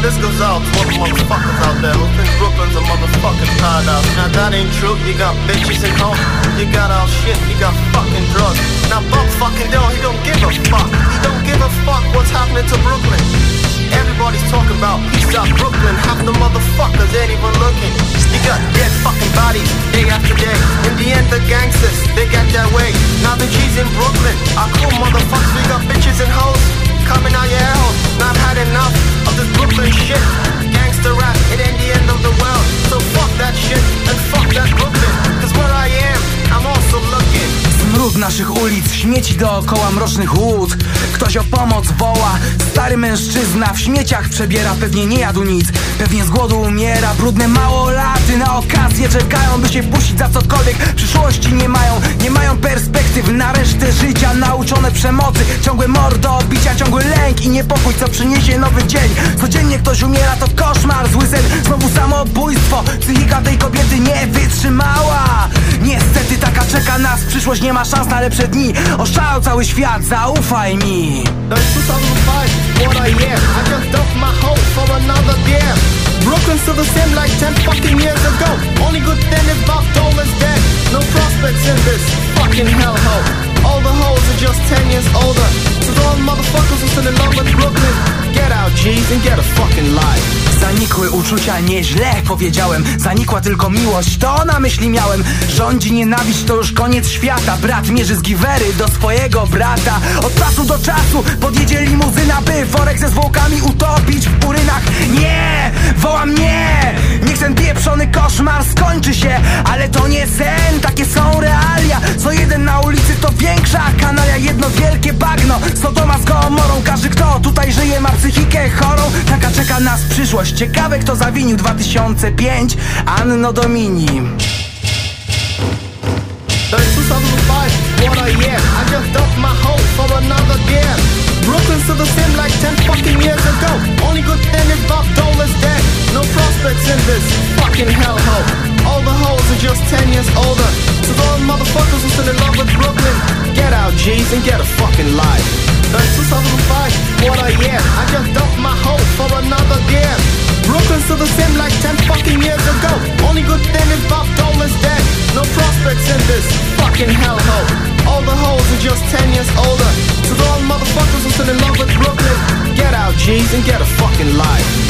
Now this goes out to all the motherfuckers out there who think Brooklyn's a motherfucking paradise. Now that ain't true, you got bitches and home, you got all shit, you got fucking drugs. Now Buck fucking Dell, he don't give a fuck. He don't give a fuck what's happening naszych ulic, śmieci dookoła mrocznych łód. Ktoś o pomoc woła Stary mężczyzna w śmieciach przebiera Pewnie nie jadł nic, pewnie z głodu umiera Brudne małolaty na okazję czekają By się puścić za cokolwiek, przyszłości nie mają Nie mają perspektyw na resztę życia. Nauczone przemocy, ciągłe mordo bicia Ciągły lęk i niepokój, co przyniesie nowy dzień. Codziennie ktoś umiera, to koszmar, zły sen. Znowu samobójstwo, psychika tej kobiety nie wytrzymała. Niestety czeka nas przyszłość, nie ma szans na lepsze dni. Oszalał cały świat, zaufaj mi. No it's 2005, what I am. I just my hoe for another still the same like 10 fucking years ago. Only good thing is Bob Dolan's dead. No prospects in this fucking hellhole. All the hoes are just 10 years older. So all motherfuckers who Zanikły uczucia, nieźle powiedziałem. Zanikła tylko miłość, to na myśli miałem. Rządzi nienawiść, to już koniec świata. Brat mierzy z giwery do swojego brata. Od czasu do czasu podjedzie limuzyna By worek ze zwłokami utopić w urynach. Nie, wołam nie. Niech ten pieprzony koszmar skończy się Ale to nie sen, takie są realia. Co jeden na ulicy to większa kanalia Jedno wielkie bagno, przyszłość. Ciekawe kto zawinił 2005 Anno Domini. It's 2005, what I am. I just dumped my hoe for another damn Brooklyn's still the same like 10 fucking years ago. Only good thing is Bob Dolan's dead. No prospects in this fucking hellhole All the hoes are just 10 years older. So those motherfuckers who still in love with Brooklyn Get out G's and get a fucking life. It's 2005, what I am. I just dumped my hoe for another damn Still the same like 10 fucking years ago. Only good thing is Bob Dolan's dead. No prospects in this fucking hellhole. All the hoes are just 10 years older. So all motherfuckers who still in love with Brooklyn. Get out G's and get a fucking life